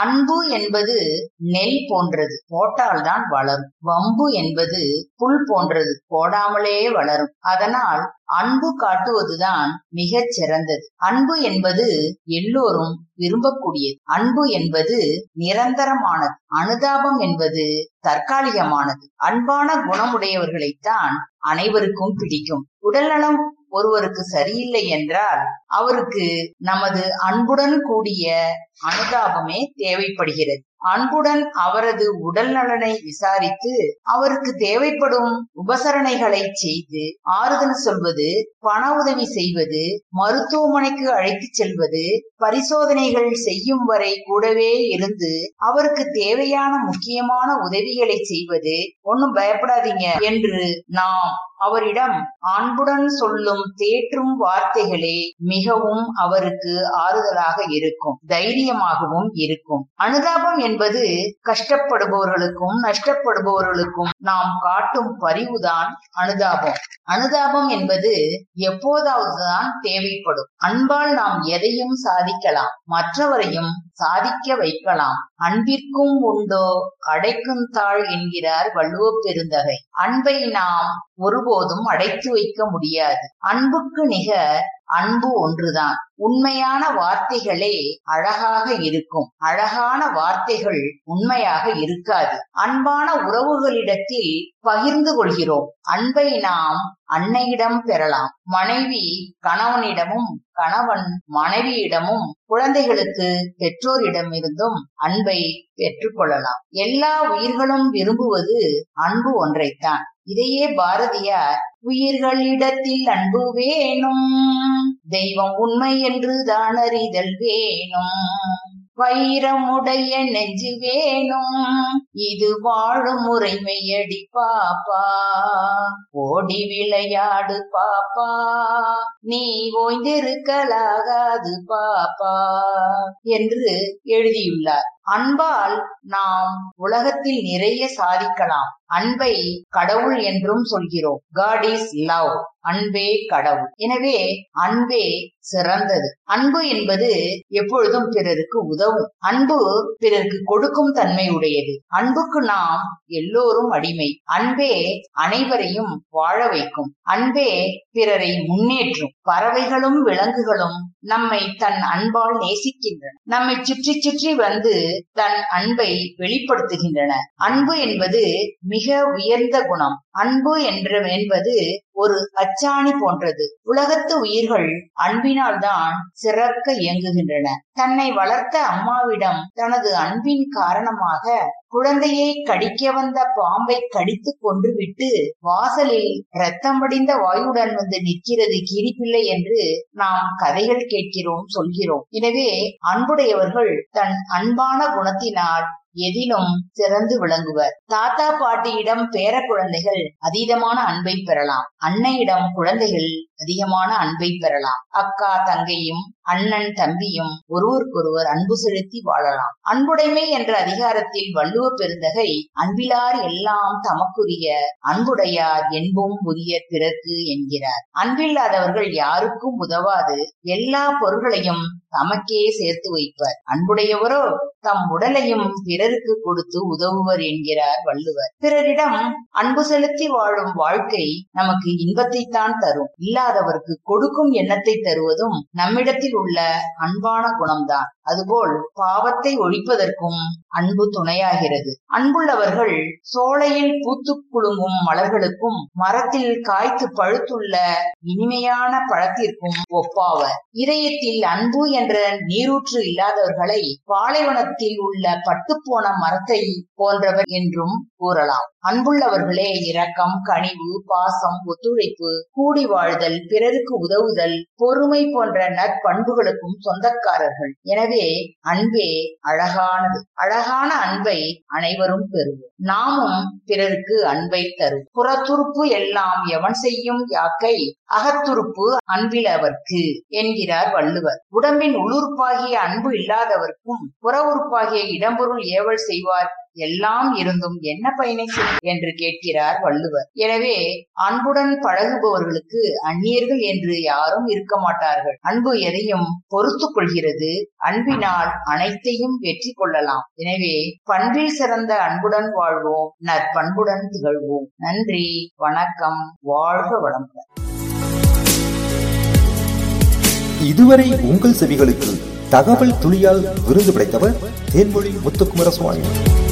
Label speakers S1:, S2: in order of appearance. S1: அன்பு என்பது நெல் போன்றது போட்டால்தான் வளரும் வம்பு என்பது புல் போன்றது போடாமலே வளரும் அதனால் அன்பு காட்டுவதுதான் மிகச் சிறந்தது அன்பு என்பது எல்லோரும் விரும்பக்கூடியது அன்பு என்பது நிரந்தரமானது அனுதாபம் என்பது தற்காலிகமானது அன்பான குணமுடையவர்களைத்தான் அனைவருக்கும் பிடிக்கும் உடல்நலம் ஒருவருக்கு சரியில்லை என்றால் அவருக்கு நமது அன்புடன் கூடிய அனுதாபமே தேவைப்படுகிறது அன்புடன் அவரது உடல் நலனை விசாரித்து அவருக்கு தேவைப்படும் உபசரணைகளை செய்து ஆறுதல் சொல்வது பண உதவி செய்வது மருத்துவமனைக்கு அழைத்து செல்வது பரிசோதனைகள் செய்யும் வரை கூடவே இருந்து அவருக்கு தேவையான முக்கியமான உதவிகளை செய்வது ஒன்னும் பயப்படாதீங்க என்று நாம் அவரிடம் அன்புடன் சொல்லும் தேற்றும் வார்த்தைகளே மிகவும் அவருக்கு ஆறுதலாக இருக்கும் தைரியமாகவும் இருக்கும் அனுதாபம் என்பது கஷ்டப்படுபவர்களுக்கும் நஷ்டப்படுபவர்களுக்கும் நாம் காட்டும் பரிவுதான் அனுதாபம் அனுதாபம் என்பது எப்போதாவதுதான் தேவைப்படும் அன்பால் நாம் எதையும் சாதிக்கலாம் மற்றவரையும் சாதிக்க வைக்கலாம் அன்பிற்கும் உண்டோ அடைக்கும் தாழ் என்கிறார் வள்ளுவப் பெருந்தகை அன்பை நாம் ஒருபோதும் அடைத்து வைக்க முடியாது அன்புக்கு நிக அன்பு ஒன்றுதான் உண்மையான வார்த்தைகளே அழகாக இருக்கும் அழகான வார்த்தைகள் உண்மையாக இருக்காது அன்பான உறவுகளிடத்தில் பகிர்ந்து கொள்கிறோம் அன்பை நாம் அன்னையிடம் பெறலாம் மனைவி கணவனிடமும் கணவன் மனைவியிடமும் குழந்தைகளுக்கு பெற்றோரிடம் இருந்தும் அன்பை பெற்றுக்கொள்ளலாம் எல்லா உயிர்களும் விரும்புவது அன்பு ஒன்றைத்தான் இதையே பாரதியார் உயிர்களிடத்தில் அன்பு வேணும் தெய்வம் உண்மை என்று தானறிதல் வேணும் வைரமுடைய நெஞ்சு வேணும் இது வாழும் முறைமையடி பாப்பா ஓடி விளையாடு பாப்பா நீ ஓய்ந்திருக்கலாகாது பாப்பா என்று எழுதியுள்ளார் அன்பால் நாம் உலகத்தில் நிறைய சாதிக்கலாம் அன்பை கடவுள் என்றும் சொல்கிறோம் காட் இஸ் லவ் அன்பே கடவுள் எனவே அன்பே சிறந்தது அன்பு என்பது எப்பொழுதும் பிறருக்கு உதவும் அன்பு பிறருக்கு கொடுக்கும் தன்மை உடையது அன்புக்கு நாம் எல்லோரும் அடிமை அன்பே அனைவரையும் வாழ வைக்கும் அன்பே பிறரை முன்னேற்றும் பறவைகளும் விலங்குகளும் நம்மை தன் அன்பால் நேசிக்கின்றன நம்மை சுற்றி சுற்றி வந்து தன் அன்பை வெளிப்படுத்துகின்றன அன்பு என்பது மிக உயர்ந்த குணம் அன்பு என்ற என்பது ஒரு அச்சாணி போன்றது உலகத்து உயிர்கள் அன்பினால் தான் சிறக்க இயங்குகின்றன தன்னை வளர்த்த அம்மாவிடம் தனது அன்பின் காரணமாக குழந்தையை கடிக்க வந்த பாம்பை கடித்து கொண்டு விட்டு வாசலில் ரத்தம் வடிந்த வாயுடன் வந்து நிற்கிறது கிரிப்பிள்ளை என்று நாம் கதைகள் கேட்கிறோம் சொல்கிறோம் எனவே அன்புடையவர்கள் தன் அன்பான குணத்தினால் எதிலும் சிறந்து விளங்குவர் தாத்தா பாட்டியிடம் பேர குழந்தைகள் அதீதமான அன்பை பெறலாம் அன்னையிடம் குழந்தைகள் அதிகமான அன்பை பெறலாம் அக்கா தங்கையும் அண்ணன் தம்பியும் ஒருவருக்கொருவர் அன்பு செலுத்தி வாழலாம் அன்புடைமை என்ற அதிகாரத்தில் வள்ளுவ பெருந்தகை அன்பிலார் எல்லாம் தமக்குரிய அன்புடையார் என்பும் புதிய பிறகு என்கிறார் அன்பில்லாதவர்கள் யாருக்கும் உதவாது எல்லா பொருள்களையும் தமக்கே சேர்த்து வைப்பர் அன்புடையவரோ தம் உடலையும் பிற பிறருக்கு கொடுத்து உதவுவர் என்கிறார் வள்ளுவர் பிறரிடம் அன்பு செலுத்தி வாழும் வாழ்க்கை நமக்கு இன்பத்தைத்தான் தரும் இல்லாதவருக்கு கொடுக்கும் எண்ணத்தை தருவதும் நம்மிடத்தில் உள்ள அன்பான குணம்தான் அதுபோல் பாவத்தை ஒழிப்பதற்கும் அன்பு துணையாகிறது அன்புள்ளவர்கள் சோலையில் பூத்து குலுங்கும் மலர்களுக்கும் மரத்தில் காய்த்து பழுத்துள்ள இனிமையான பழத்திற்கும் ஒப்பாவர் இதயத்தில் அன்பு என்ற நீரூற்று இல்லாதவர்களை பாலைவனத்தில் உள்ள பட்டுப்போன மரத்தை போன்றவர் என்றும் கூறலாம் அன்புள்ளவர்களே இரக்கம் கனிவு பாசம் ஒத்துழைப்பு கூடி வாழ்தல் பிறருக்கு உதவுதல் பொறுமை போன்ற நற்பண்புகளுக்கும் சொந்தக்காரர்கள் எனவே அன்பே அழகானது அழகான அன்பை அனைவரும் பெறுவோம் நாமும் பிறருக்கு அன்பை தரும் புறத்துறுப்பு எல்லாம் எவன் செய்யும் யாக்கை அகத்துறுப்பு அன்பில் அவர்க்கு என்கிறார் வள்ளுவர் உடம்பின் உள்ளுறுப்பாகிய அன்பு இல்லாதவர்க்கும் புற உறுப்பாகிய இடம்பொருள் ஏவல் செய்வார் எல்லாம் இருந்தும் என்ன பயனை என்று கேட்கிறார் வள்ளுவர் எனவே அன்புடன் பழகுபவர்களுக்கு அந்நியர்கள் என்று யாரும் இருக்க மாட்டார்கள் அன்பு எதையும் பொறுத்து கொள்கிறது அன்பினால் அனைத்தையும் வெற்றி கொள்ளலாம் எனவே பண்பில் சிறந்த அன்புடன் வாழ்வோம் நற்பண்புடன் திகழ்வோம் நன்றி வணக்கம் வாழ்க வளமுடன் இதுவரை உங்கள் செவிகளுக்கு தகவல் துளியால் விருது படைத்தவர் தேன்மொழி முத்துக்குமரசுவாமி